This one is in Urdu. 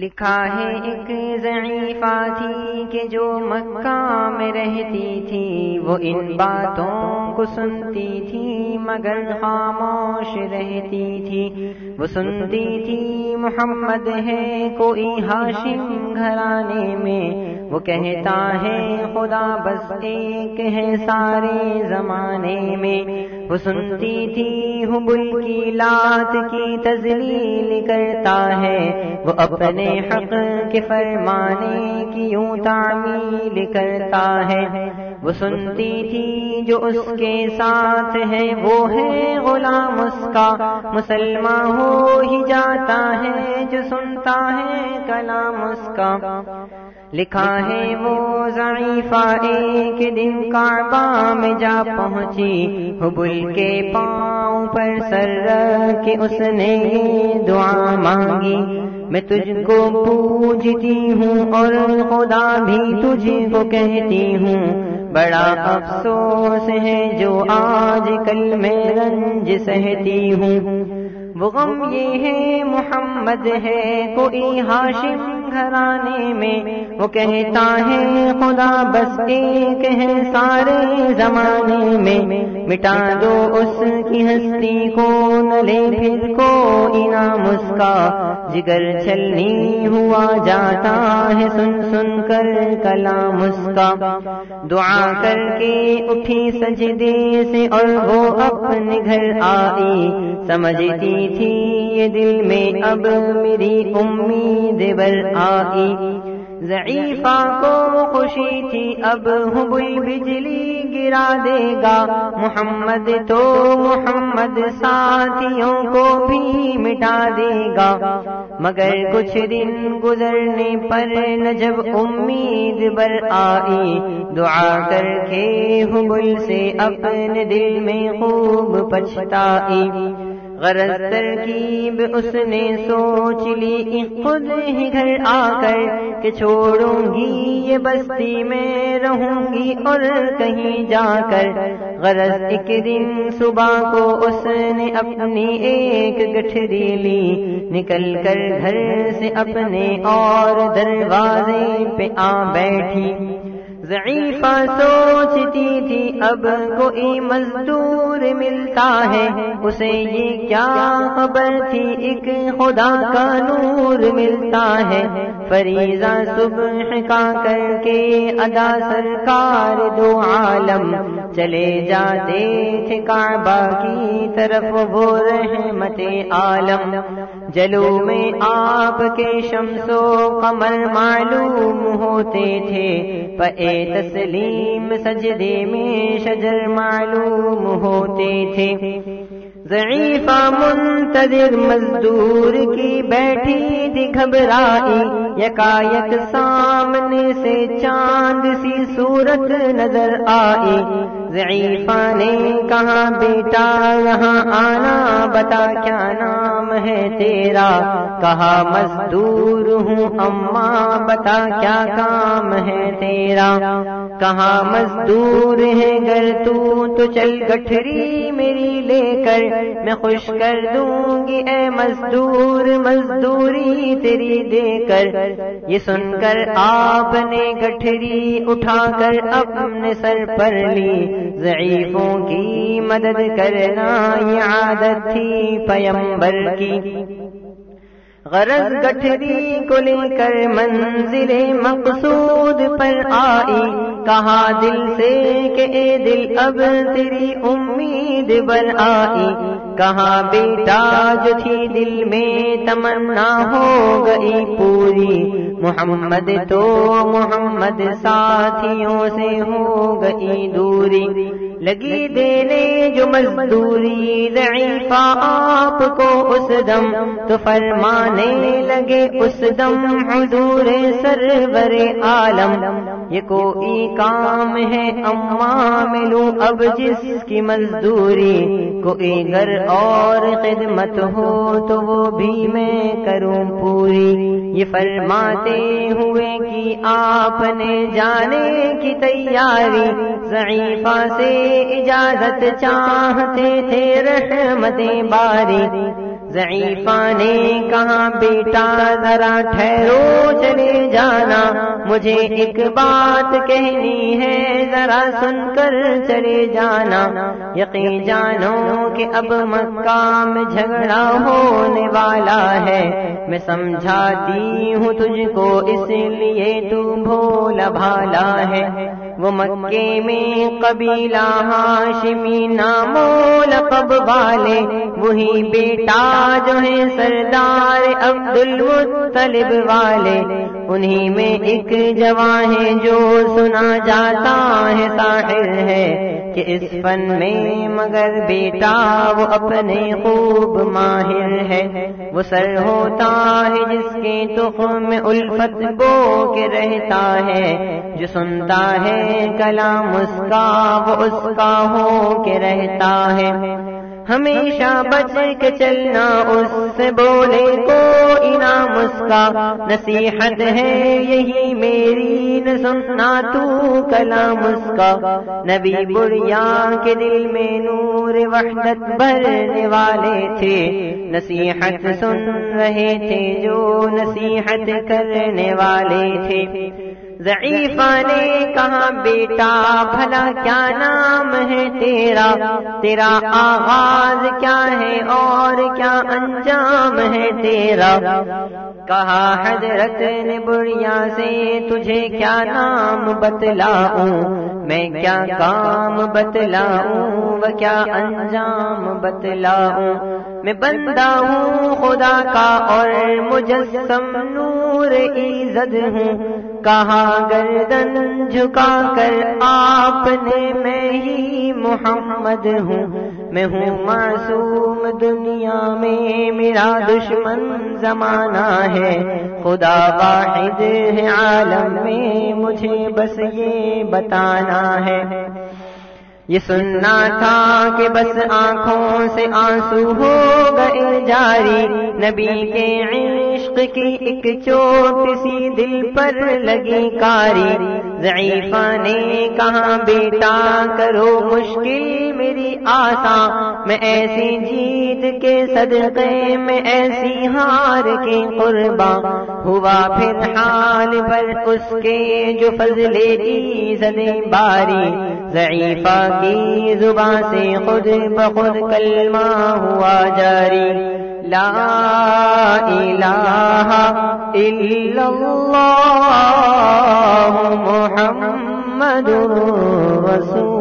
لکھا ہے ایک ضعیفہ تھی کہ جو مکہ میں رہتی تھی، وہ ان باتوں کو سنتی تھی، مگر خاموش رہتی تھی۔ وہ سنتی تھی، محمد ہے کوئی ہاشم گھرانے میں۔ وہ کہتا ہے، خدا بس ایک ہے سارے زمانے میں۔ وہ سنتی تھی حبل کی لات کی تزلیل کرتا ہے۔ وہ اپنے حق کے فرمانے کی یوں تعمیل کرتا ہے۔ وہ سنتی تھی جو اس کے ساتھ ہے، وہ ہے غلام اس کا۔ مسلمان ہو ہی جاتا ہے، جو سنتا ہے کلام اس کا۔ لکھا ہے وہ ضعیفہ ایک دن کعبہ میں جا پہنچی۔ حبل کے پاؤں پر سر رکھ کے اس نے دعا مانگی۔ میں تجھ کو پوجتی ہوں اور خدا بھی تجھ کو کہتی ہوں۔ بڑا افسوس ہے جو آج کل میں رنج سہتی ہوں۔ وہ غم یہ ہے، محمد ہے، کوئی ہاشم گھرانے میں وہ کہتا ہے، خدا بس ایک ہے سارے زمانے میں۔ مٹا دو اس کی ہستی کو، نہ لے پھر کو انعام اس کا۔ جگر چلنی ہوا جاتا ہے، سن سن کر کلام اس کا۔ دعا کر کے اٹھی سجدے سے اور وہ اپنے گھر آئی۔ سمجھتی تھی یہ دل میں اب میری امید بر آئی۔ ضعیفہ کو خوشی تھی، اب ہوئی بجلی گرا دے گا۔ محمد تو محمد ساتھیوں کو بھی مٹا دے گا۔ مگر کچھ دن گزرنے پر نہ جب امید بر آئی۔ دعا کر کے حبل سے اپنے دل میں خوب پچھتائی۔ غرض ترکیب اس نے سوچ لی خود ہی گھر آ کر کہ چھوڑوں گی، یہ بستی میں رہوں گی اور کہیں جا کر۔ غرض ایک دن صبح کو اس نے اپنی ایک گٹھری لی، نکل کر گھر سے اپنے اور دروازے پہ آ بیٹھی۔ ضعیفہ سوچتی تھی اب کوئی مزدور ملتا ہے۔ اسے یہ کیا خبر تھی؟ ایک خدا کا نور ملتا ہے۔ فریضہ صبح کا کر کے ادا سرکار دو عالم۔ چلے جاتے تھے کعبہ کی طرف وہ رحمت عالم۔ جلو میں آپ کے شمس و قمر معلوم ہوتے تھے۔ پے تسلیم سجدے میں شجر معلوم ہوتے تھے۔ ضعیفہ منتظر مزدور کی بیٹھی دی گھبرائی۔ یکا یک سامنے سے چاند سی صورت نظر آئی۔ ضعیفہ نے کہا، بیٹا، یہاں آنا، بتا کیا نام ہے تیرا؟ کہا، مزدور ہوں اماں بتا کیا کام ہے تیرا؟ کہا، مزدور ہے گر تو تو چل گٹھری میری لے کر میں خوش کر دوں گی اے مزدور، مزدوری تیری دے کر۔ یہ سن کر آپ نے گٹھری اٹھا کر اپنے سر پر لی۔ ضعیفوں کی مدد کرنا یہ عادت تھی پیمبر کی۔ غرض گٹھری کو لے کر منزل مقصود پر آئی۔ کہا دل سے کہ اے دل، اب تیری امید بن آئی۔ کہا بیٹا تھی دل میں تمنا ہو گئی پوری۔ محمد تو محمد ساتھیوں سے ہو گئی دوری۔ لگی دینے جو مزدوری، ضعیفہ آپ کو اس دم۔ تو فرمانے لگے اس دم حضور سرور عالم۔ یہ کوئی کام ہے اما ملوں اب جس کی مزدوری۔ کوئی گھر اور خدمت ہو تو وہ بھی میں کروں پوری۔ یہ فرماتے ہوئے کہ آپ نے جانے کی تیاری، ضعیفہ سے اجازت چاہتے تھے رحمت باری۔ ضعیفہ نے کہا بیٹا ذرا ٹھہرو، چلے جانا۔ مجھے ایک بات کہنی ہے، ذرا سن کر چلے جانا۔ یقین جانو کہ اب مکہ میں جھگڑا ہونے والا ہے۔ میں سمجھاتی ہوں تجھ کو، اس لیے تو بھولا بھالا ہے۔ وہ مکے میں قبیلہ ہاشمی نامو لقب والے، وہی بیٹا جو ہے سردار عبد المطلب والے۔ انہی میں ایک جوان ہے جو سنا جاتا ہے ساحر ہے کہ اس فن میں مگر بیٹا وہ اپنے خوب ماہر ہے۔ وہ سر ہوتا ہے جس کے تخم میں الفت بو کے رہتا ہے۔ جو سنتا ہے کلام اس کا وہ اس کا ہو کے رہتا ہے۔ ہمیشہ بچ کے چلنا اس سے بولے کو انعام اس کا۔ نصیحت ہے یہی میری نہ سننا تو کلام اس کا۔ نبی بریا کے دل میں نور وحدت بھرنے والے تھے۔ نصیحت سن رہے تھے جو نصیحت کرنے والے تھے۔ ضعیفہ نے کہا بیٹا، بھلا کیا نام ہے تیرا؟ تیرا آغاز کیا ہے اور کیا انجام ہے تیرا؟ کہا، حضرت نے بڑھیا سے، تجھے کیا نام بتلاؤں؟ میں کیا کام بتلاؤں؟ و کیا انجام بتلاؤں؟ میں بندہ ہوں، خدا کا، اور مجسم نور عزت ہوں۔ کہاں گردن جھکا کر آپ نے میں ہی محمد ہوں۔ میں ہوں معصوم دنیا میں، میرا دشمن زمانہ ہے۔ خدا واحد ہے عالم میں، مجھے بس یہ بتانا ہے۔ یہ سننا تھا کہ بس آنکھوں سے آنسو ہو گئے جاری۔ نبی کے عشق کی ایک چوٹ سی دل پر لگی کاری۔ ضعیفہ نے کہا، بیٹا کرو مشکل میری آسا میں ایسی جیت کے صدقے میں ایسی ہار کے قربا ہوا پھر حال پر اس کے جو فضل کی زدے باری ضعیفہ کی زبان سے خود بخود کلمہ ہوا جاری لا الہ الا اللہ محمد رسول